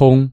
通